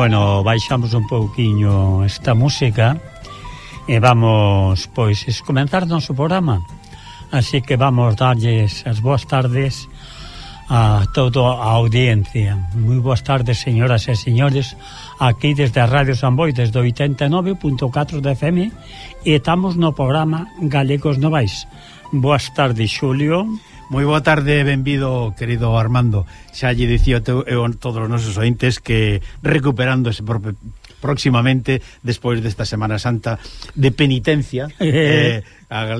bueno, baixamos un pouquiño esta música e vamos, pois, comenzar noso programa. Así que vamos darlles as boas tardes a toda a audiencia. Moi boas tardes, señoras e señores, aquí desde a Radio San Boi, desde 89.4 de FM, e estamos no programa Galegos Novais. Boas tardes, Xulio. Moi boa tarde, benvido, querido Armando. Xa lle dicía a eu todos os nosos ointes que recuperándose por, próximamente despois desta Semana Santa de penitencia eh,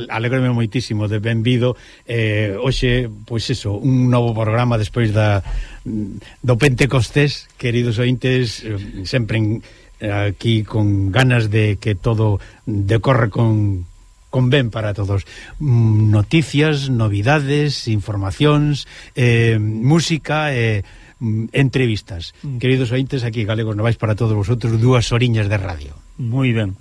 alegrome moitísimo de benvido eh, hoxe, pois eso, un novo programa despois da do Pentecostés queridos ointes sempre en, aquí con ganas de que todo decorre con convén para todos. Mm, noticias, novidades, informacións, eh, música... Eh, mm, entrevistas. Mm. Queridos ointes, aquí Galegos Novais para todos vosotros, dúas oriñas de radio. Moi ben.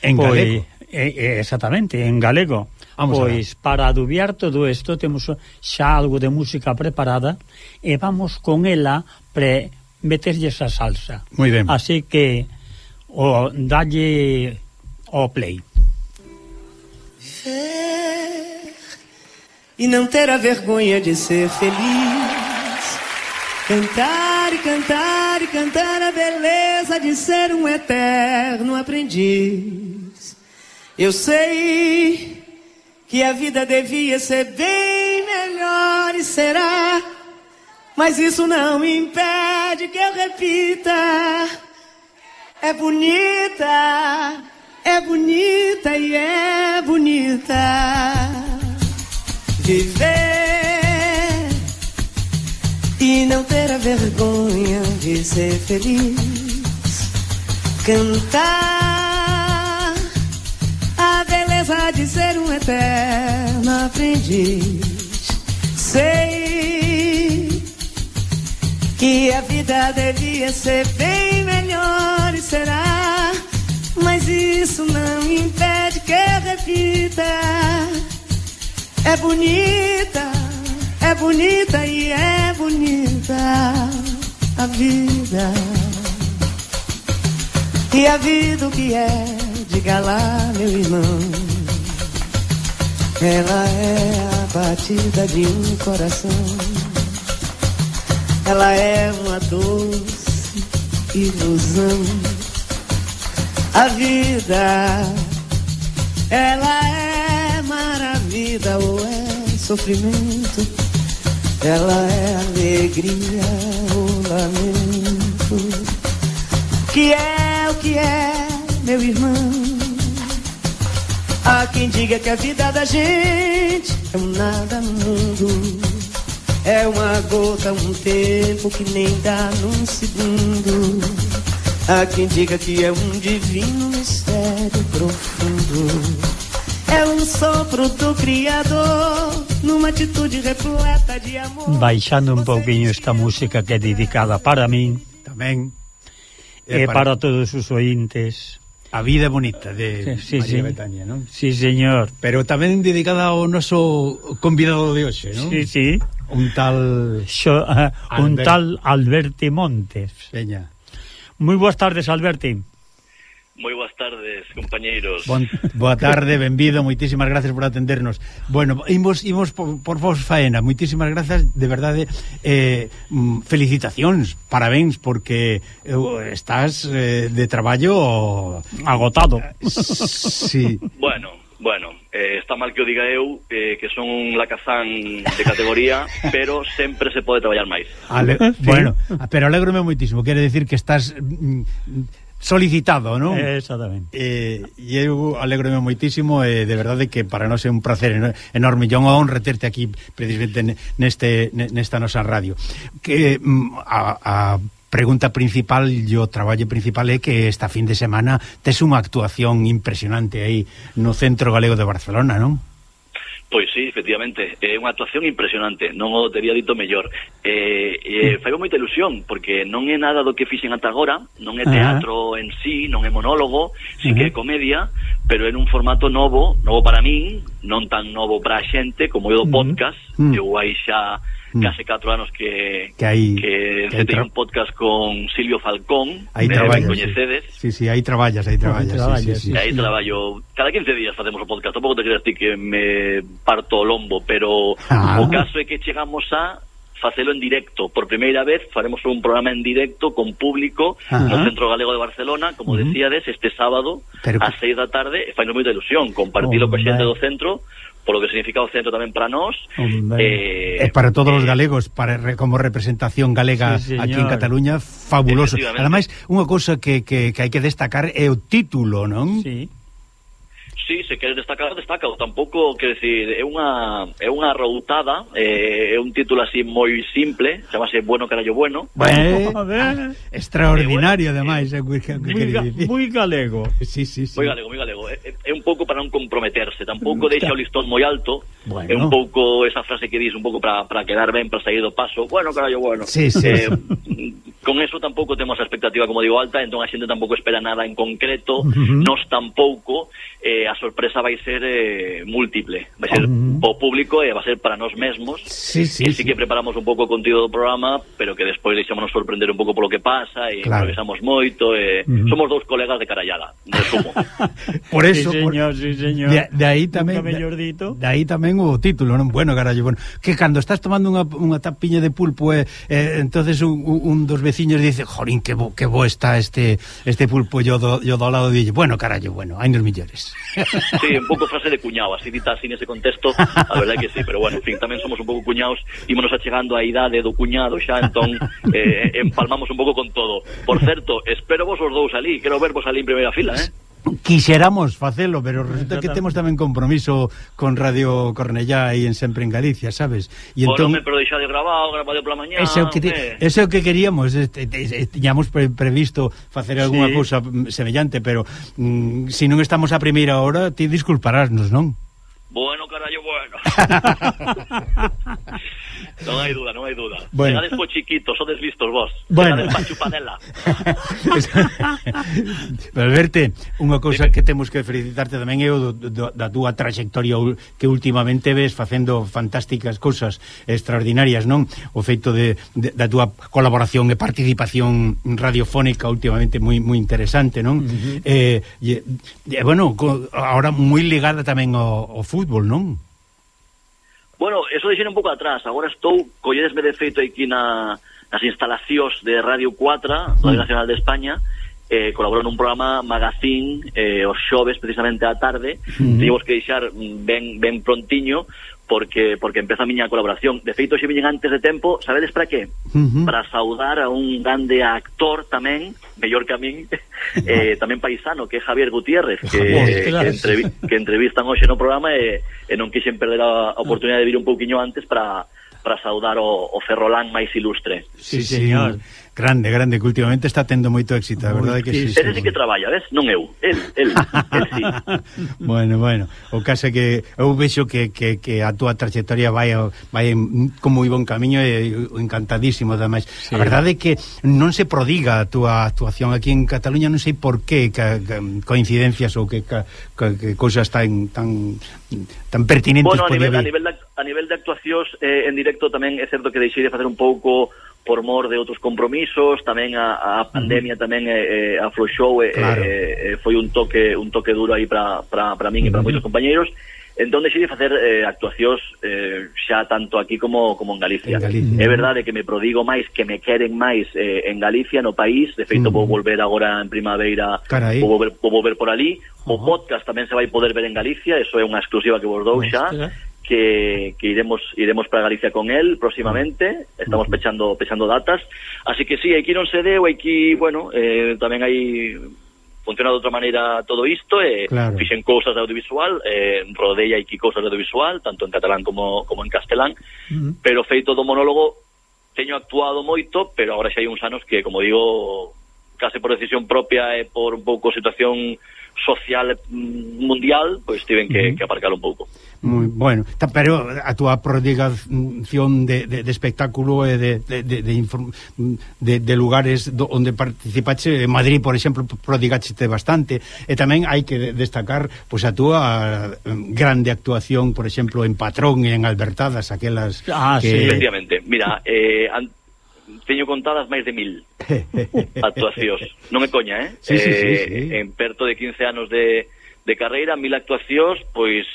En pois, galego. Eh, exactamente, en galego. Vamos pois para adubiar todo isto temos xa algo de música preparada e vamos con ela pre meterlle esa salsa. Moi ben. Así que o dalle o play. Viver e não ter a vergonha de ser feliz. Cantar e cantar e cantar a beleza de ser um eterno aprendiz. Eu sei que a vida devia ser bem melhor e será, mas isso não impede que eu repita. É bonita é bonita e é bonita viver e não ter a vergonha de ser feliz. Cantar a beleza de ser um eterno aprendiz. Sei que a vida devia ser bem melhor e será isso não impede que eu repita. É bonita, é bonita e é bonita a vida. E a vida o que é, diga lá, meu irmão. Ela é a batida de um coração. Ela é uma doce ilusão a vida, ela é maravilha ou é sofrimento? Ela é alegria ou lamento? Que é o que é, meu irmão? Há quem diga que a vida da gente é um nada no mundo. É uma gota, um tempo que nem dá num segundo. Há quem diga que é um divino mistério profundo. É um sopro do Criador, numa atitude repleta de amor. Baixando un pouquinho esta música que é dedicada para min, tamén, e, para... para todos os ointes. A vida bonita de sí, sí, María sí. Betania, non? Sí, señor. Pero tamén dedicada ao noso convidado de hoxe, non? Sí, sí. Un tal... Xo, uh, un Albert... tal Alberti Montes. Veña. Moi boas tardes, Alberti. Moi boas tardes, compañeiros. Bon, boa tarde, benvido, moitísimas gracias por atendernos. Bueno, imos, imos por, por vos faena, moitísimas grazas, de verdade, eh, mm, felicitacións, parabéns, porque eh, estás eh, de traballo agotado. Sí. Bueno, Bueno, eh, está mal que o diga eu eh, que son un lacazán de categoría, pero sempre se pode traballar máis. Ale eh, sí. Bueno, pero alegrome moitísimo, quere decir que estás mm, solicitado, non? Eh, exactamente. Eh, e eu alegro-me moitísimo, eh, de verdade que para nós é un placer enorme, John, honra terte aquí precisamente neste nesta nosa radio. Que mm, a, a pregunta principal e o traballo principal é que esta fin de semana tes unha actuación impresionante aí no Centro Galego de Barcelona, non? Pois sí, efectivamente, é unha actuación impresionante, non o teria dito mellor. Eh, eh, fai moita ilusión, porque non é nada do que fixen ata agora, non é teatro uh -huh. en sí, non é monólogo, sí uh -huh. que é comedia, pero en un formato novo, novo para min, non tan novo para a xente, como é o mm. podcast, uh -huh. eu aí xa mm. case 4 anos que que, hai que, que hai un podcast con Silvio Falcón, aí eh, traballas, coñecedes. Sí, sí, aí traballas, aí traballas. Aí traballas sí, sí, sí, sí, aí sí. traballo, cada 15 días facemos o podcast, tampouco te creas ti que me parto o lombo, pero ah. o caso é que chegamos a facelo en directo. Por primeira vez faremos un programa en directo con público Ajá. no Centro Galego de Barcelona, como uh -huh. decíades, este sábado Pero... ás seis da tarde, e fai moita ilusión compartilo oh, co xente do centro polo que significa o centro tamén para nós eh, e para todos eh, os galegos para como representación galega sí, aquí en Cataluña fabuloso. Ademais unha cousa que, que, que hai que destacar é o título non? Sí. Sí, se queres destacar, destaca, o tampouco, quer decir, é unha é unha routada, eh, é un título así moi simple, chamase Bueno carallo bueno. Eh, extraordinario eh, ademais, é moi, moi galego. Sí, sí, sí. Moi galego, moi galego. É, é un pouco para non comprometerse, tampouco deixa o listón moi alto. Bueno. É un pouco esa frase que dis un pouco para para quedar ben, para sair do paso. Bueno carallo bueno. Sí, sí. Eh, con eso tampouco temos a expectativa, como digo, alta, entón a xente tampouco espera nada en concreto, uh -huh. nos tampouco, eh, a sorpresa vai ser eh, múltiple, vai ser uh -huh. o público e eh, va ser para nós mesmos, sí, sí, que sí, sí que preparamos un pouco o contido do programa, pero que despois deixámonos sorprender un pouco polo que pasa, e claro. improvisamos moito, e, eh, uh -huh. somos dous colegas de carallada, resumo. por eso, sí, señor, por... sí, señor. De, de aí tamén, de, de aí tamén o título, non? Bueno, carallo, bueno, que cando estás tomando unha, unha tapiña de pulpo, eh, eh, entonces un, un dos veciños dice, jorín, que bo, que bo está este este pulpo yo do, yo do lado dille, bueno, carallo, bueno, hai nos millores." Sí, un pouco frase de cuñado, así dita así nese contexto, a verdade que sí, pero bueno, en fin, tamén somos un pouco cuñados, ímonos achegando a idade do cuñado xa, entón eh, empalmamos un pouco con todo. Por certo, espero vos os dous ali, quero vervos ali en primeira fila, eh? quixéramos facelo, pero resulta que temos tamén compromiso con Radio Cornellá e en sempre en Galicia, sabes? E entón bueno, pero deixade grabado, grabado pola mañá. Ese o que te, ese o que queríamos, este, tiñamos pre, previsto facer algunha sí. cousa semellante, pero mm, se si non estamos a primeira hora, ti disculparásnos, non? Bueno, carallo, bueno. non hai duda, non hai duda. Bueno. Chegades po chiquito, sodes listos vos. Bueno. Chegades pa chupanela. Pero verte, unha cousa que temos que felicitarte tamén é o do, do, da túa trayectoria que últimamente ves facendo fantásticas cousas extraordinarias, non? O feito de, de da túa colaboración e participación radiofónica últimamente moi moi interesante, non? Uh -huh. eh, e, e, bueno, co, ahora moi ligada tamén ao, ao fútbol, non? Bueno, eso deixen un pouco atrás. Agora estou, colledesme de feito aquí na, nas instalacións de Radio 4, mm. Radio Nacional de España, eh, colaboro nun programa magazín eh, os xoves precisamente á tarde mm-hmm. Uh -huh. teníamos que deixar ben, ben prontiño porque porque empeza a miña colaboración. De feito, xe viñen antes de tempo, sabedes para qué? Uh -huh. Para saudar a un grande actor tamén, mellor que a min, eh, tamén paisano, que é Javier Gutiérrez, que, Javier, claro. que, entrevi que entrevistan hoxe no programa e, e non quixen perder a, a oportunidade de vir un pouquiño antes para para saudar o, o ferrolán máis ilustre. Sí, señor. Sí. Grande, grande, que últimamente está tendo moito éxito, a verdade que sí. Ese sí que traballa, ves? Non eu, el, el, el sí. bueno, bueno, o caso é que eu vexo que, que, que a túa trayectoria vai, vai como moi bon camiño e encantadísimo, ademais. Sí. A verdade é que non se prodiga a túa actuación aquí en Cataluña, non sei por qué, que, que, coincidencias ou que, que, que, que cousas tan, tan, tan pertinentes. Bueno, a nivel, a nivel da a nivel de actuacións eh, en directo tamén é certo que deixei de facer un pouco por mor de outros compromisos, tamén a, a pandemia tamén eh, eh afloxou e claro. eh, eh, foi un toque un toque duro aí para para min uh -huh. e para moitos compañeiros. Entón deixei de facer eh, actuacións eh, xa tanto aquí como como en Galicia. En Galicia. É verdade que me prodigo máis, que me queren máis eh, en Galicia, no país, de feito uh -huh. vou volver agora en primavera, Carai. vou volver, vou volver por ali. Uh -huh. O podcast tamén se vai poder ver en Galicia, eso é unha exclusiva que vos dou xa. Hostia que, que, iremos iremos para Galicia con él próximamente, estamos pechando pechando datas, así que sí, aquí non se deu, aquí, bueno, eh, tamén hai funciona de outra maneira todo isto e eh, claro. fixen cousas audiovisual eh, rodei aquí cousas audiovisual tanto en catalán como, como en castelán uh -huh. pero feito do monólogo teño actuado moito pero agora xa hai uns anos que como digo case por decisión propia e por un pouco situación social mundial, pois tiven que, uh -huh. que aparcar un pouco. Moi bueno, ta, pero a túa prodigación de, de, de espectáculo e de, de, de, de, de, de lugares do, onde participache, en Madrid, por exemplo, prodigaste bastante, e tamén hai que destacar pois a túa eh, grande actuación, por exemplo, en Patrón e en Albertadas, aquelas ah, que... sí, efectivamente. Mira, eh, teño contadas máis de mil actuacións. Non é coña, eh? Sí, sí, sí, eh, sí. Eh, en perto de 15 anos de, de carreira, mil actuacións, pois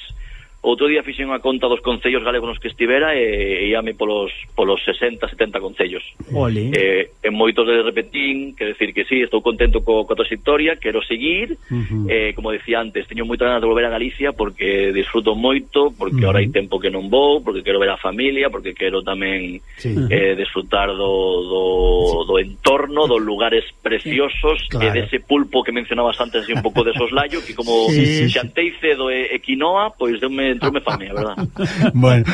Outro día fixen unha conta dos concellos galegos nos que estivera e íame polos, polos 60, 70 concellos. Ole. Eh, en moitos de repetín, quero decir que sí, estou contento co, coa trayectoria, quero seguir, uh -huh. eh, como decía antes, teño moita ganas de volver a Galicia porque disfruto moito, porque uh -huh. ahora hai tempo que non vou, porque quero ver a familia, porque quero tamén sí. eh, disfrutar do, do, sí. do entorno, dos lugares preciosos, claro. e dese pulpo que mencionabas antes, e un pouco de soslayo, que como sí, xanteice do e, e quinoa, pois deume entroume fame, a verdad. bueno,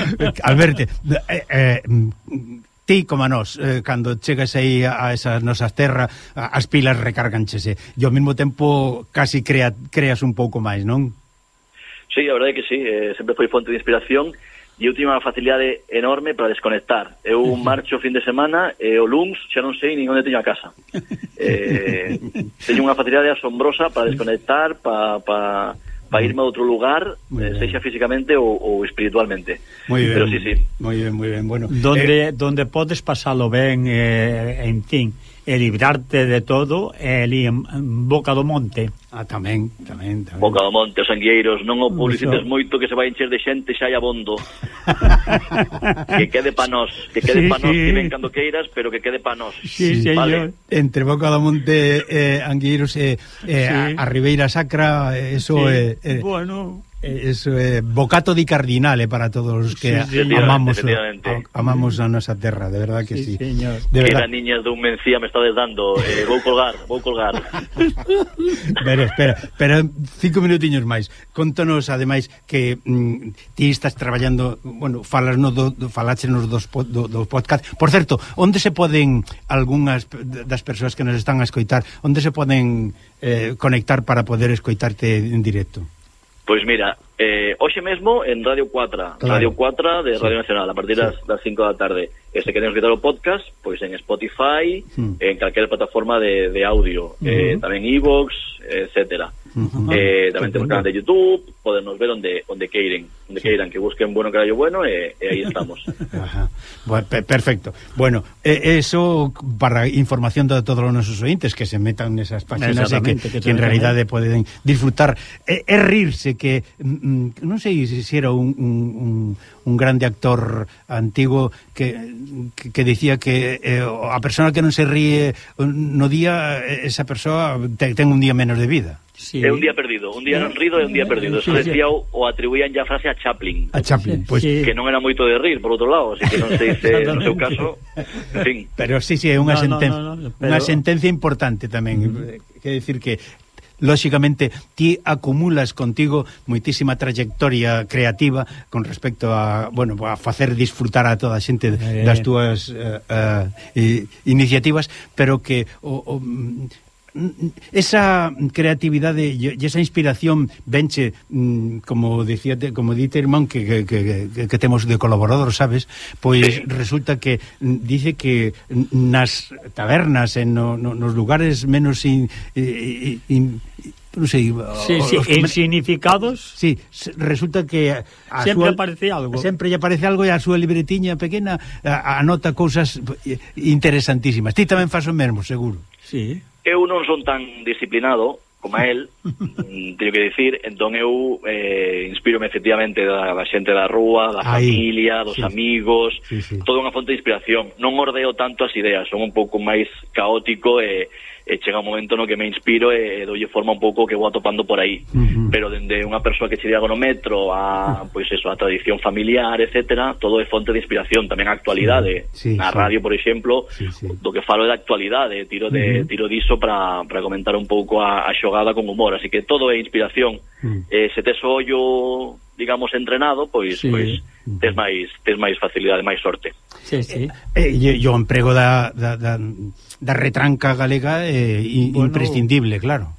Alberto, eh, eh, mm, ti como a nós, eh, cando chegas aí a esas nosas terras, as pilas recárganchese. E ao mesmo tempo casi crea, creas un pouco máis, non? Sí, a verdade é que sí, eh, sempre foi fonte de inspiración e eu tive unha facilidade enorme para desconectar. Eu uh marcho o fin de semana e o luns xa non sei nin onde teño a casa. Eh, teño unha facilidade asombrosa para desconectar, para... para pa para irme a outro lugar, eh, sexa físicamente ou, ou espiritualmente. Muy Pero bien, sí, sí. Muy bien, muy bien. Bueno, donde, eh, donde podes pasalo ben eh, en fin e librarte de todo e ali en, en Boca do Monte ah, tamén, tamén, tamén Boca do Monte, os angueiros, non o publicites Eso. moito que se vai encher de xente xa hai abondo que quede pa nós que quede sí, pa nós, sí. que ven cando queiras pero que quede pa nós sí, sí, vale. entre Boca do Monte, eh, angueiros eh, eh, sí. a, a Ribeira Sacra eso sí. eh, eh, bueno Eh, eso é bocato di cardinale para todos os que sí, sí, amamos a, amamos a nosa terra, de verdad que sí. sí. Señor. De verdad. Que da niña dun mencía me estades dando, eh, vou colgar, vou colgar. pero espera, pero cinco minutiños máis. Contanos ademais que mm, ti estás traballando, bueno, falas no do, do faláchenos dos do, do podcast. Por certo, onde se poden algunhas das persoas que nos están a escoitar, onde se poden eh, conectar para poder escoitarte en directo? Pois mira, eh, hoxe mesmo en Radio 4, claro. Radio 4 de Radio sí. Nacional, a partir das, sí. das 5 da tarde. E se queren escutar o podcast, pois en Spotify, sí. en calquera plataforma de, de audio, uh -huh. eh, tamén iVoox, e etcétera. Uh -huh. eh, tamén temos canal de YouTube, podernos ver onde onde queiren, onde sí. queiran que busquen bueno carallo bueno e, e aí estamos. Ajá. Bueno, perfecto. Bueno, eh, eso para información de todos os nosos ointes que se metan nesas páginas e que, que, que en realidade poden disfrutar e, e rirse que mm, non sei se era un, un, un grande actor antigo que, que, que dicía que eh, a persona que non se ríe no día esa persoa ten, ten un día menos de vida. Sí. É un día perdido, un día rido e un día perdido. Eso decía o, o atribuían ya a frase a Chaplin. A Chaplin, pois pues, sí. que non era moito de rir, por outro lado, así que non sei se no seu caso, en fin. Pero sí, sí, é unha no, sentencia, no, no, no, pero... unha sentencia importante tamén, mm. -hmm. que decir que lóxicamente ti acumulas contigo moitísima trayectoria creativa con respecto a, bueno, a facer disfrutar a toda a xente eh, das túas uh, eh, iniciativas, pero que o, o mm, esa creatividade e esa inspiración venche, mm, como decía como dite, irmán, que, que, que, que temos de colaborador, sabes? Pois resulta que mm, dice que mm, nas tabernas, en no, no, nos lugares menos in, in, in, non sei, sí, sí, os, en significados. Sí, resulta que a, sempre súa, aparece algo. Sempre lle aparece algo e a súa libretiña pequena a, anota cousas interesantísimas. Ti tamén fas o mesmo, seguro. Sí. Eu non son tan disciplinado como el, mm, teño que dicir, entón eu eh, inspírome efectivamente da, da xente da rúa, da Ahí, familia, dos sí. amigos, sí, sí. toda unha fonte de inspiración. Non ordeo tanto as ideas, son un pouco máis caótico e... Eh, Eh, e chega un momento no que me inspiro eh, eh, e, e doulle forma un pouco que vou atopando por aí uh -huh. pero dende unha persoa que che diago no metro a, pois eso, a tradición familiar, etcétera todo é fonte de inspiración, tamén a actualidade sí, sí, na sí. radio, por exemplo sí, sí. do que falo é da actualidade tiro, de, uh -huh. tiro diso para comentar un pouco a, a xogada con humor, así que todo é inspiración uh -huh. eh, se tes ollo digamos, entrenado, pois, sí. pois tes máis tes máis facilidade, máis sorte. Sí, sí. Eh, eh, yo emprego da, da, da, da retranca galega eh, bueno, imprescindible, claro.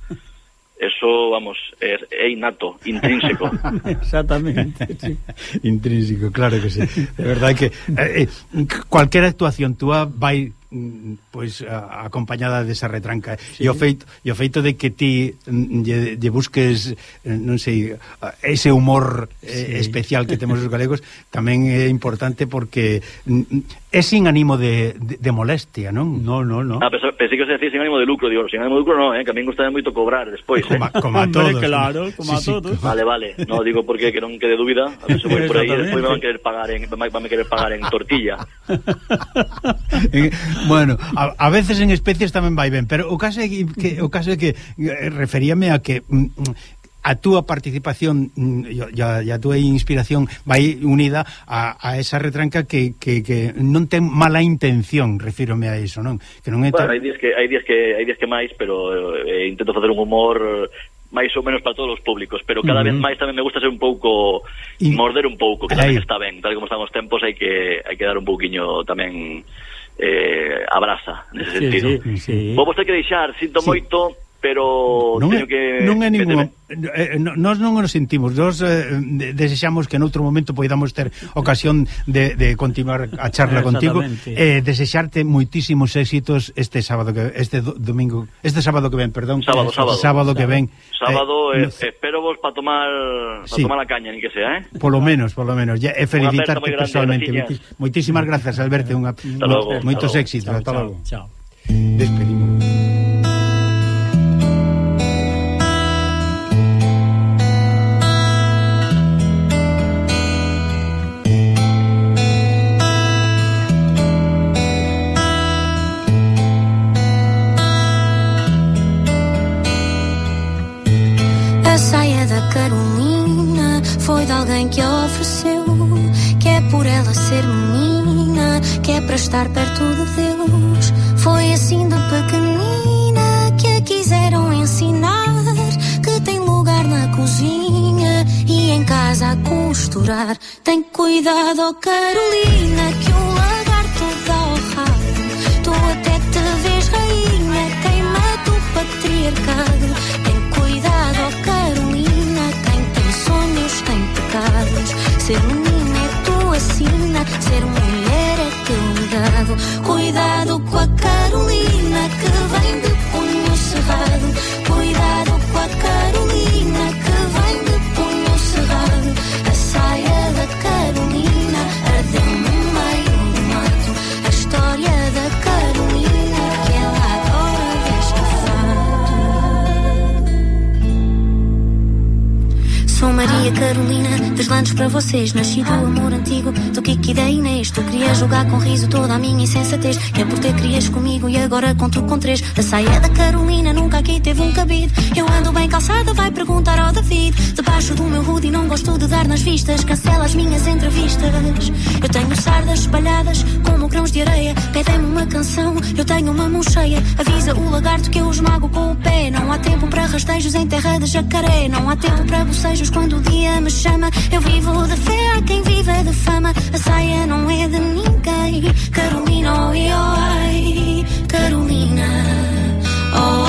Eso, vamos, é, é innato, intrínseco. Exactamente. Sí. intrínseco, claro que sí. De verdade que eh, eh, cualquier actuación túa vai Mm, pois a, acompañada desa retranca sí. e o feito e o feito de que ti mm, lle, lle busques eh, non sei ese humor eh, sí. especial que temos os galegos tamén é importante porque mm, É sin ánimo de, de, de molestia, non? No, no, no. Ah, pensé, pensé que se decía sin ánimo de lucro, digo, sin ánimo de lucro non, eh, que a mí me gustaba moito cobrar despois. Eh. Como, como a todos. Claro, como sí, a todos. Sí, vale, vale, no, digo porque que non quede dúbida, a ver se voy por aí, despois me van a querer pagar en, me van querer pagar en tortilla. Eh, bueno, a, a veces en especies tamén vai ben, pero o caso é que, que o caso é que eh, referíame a que mm, a túa participación mm, e a, a túa inspiración vai unida a, a esa retranca que, que, que non ten mala intención, refírome a iso, non? Que non é bueno, hai días que hai días que hai días que máis, pero eh, eh intento facer un humor eh, máis ou menos para todos os públicos, pero cada uh -huh. vez máis tamén me gusta ser un pouco y... morder un pouco, que tamén está ben, tal como están os tempos hai que hai que dar un pouquiño tamén eh, abraza nese sí, sentido. Sí, sí. Vou vos ter que deixar, sinto sí. moito pero non teño é, que non é ningún eh, eh nós non nos sentimos. Nós eh, desexamos que noutro momento poidamos ter ocasión de, de continuar a charla contigo. Eh, desexarte moitísimos éxitos este sábado que este domingo este sábado que ven perdón. Sábado sábado, sábado que ven. Sábado eh, eh, no... espero vos para tomar para sí. tomar a caña ni que sea eh. Polo menos polo menos. Ya, eh, e felicitarte personalmente. Moitísimas grazas Alberto unha, moitos éxitos. Hasta logo chao. Despedimos. A saia da Carolina foi de alguém que a ofereceu. Que é por ela ser menina, que é para estar perto de Deus. Foi assim de pequenina que a quiseram ensinar. Que tem lugar na cozinha e em casa a costurar. Tem cuidado, Carolina, ser mulher é dado cuidado com a deslandes para vocês. Nasci do amor antigo, do Kiki da Inês. Tu querias jogar com riso toda a minha insensatez. Que é por ter crias comigo e agora conto com três. A saia da Carolina nunca aqui teve um cabide. Eu ando bem calçada, vai perguntar ao gosto de dar nas vistas, cancela as minhas entrevistas. Eu tenho sardas espalhadas como grãos de areia. Pedem-me uma canção, eu tenho uma mão cheia. Avisa o lagarto que eu esmago com o pé. Não há tempo para rastejos em terra de jacaré. Não há tempo para bocejos quando o dia me chama. Eu vivo de fé, quem vive de fama. A saia não é de ninguém. Carolina, oh, oh, oh Carolina, oh,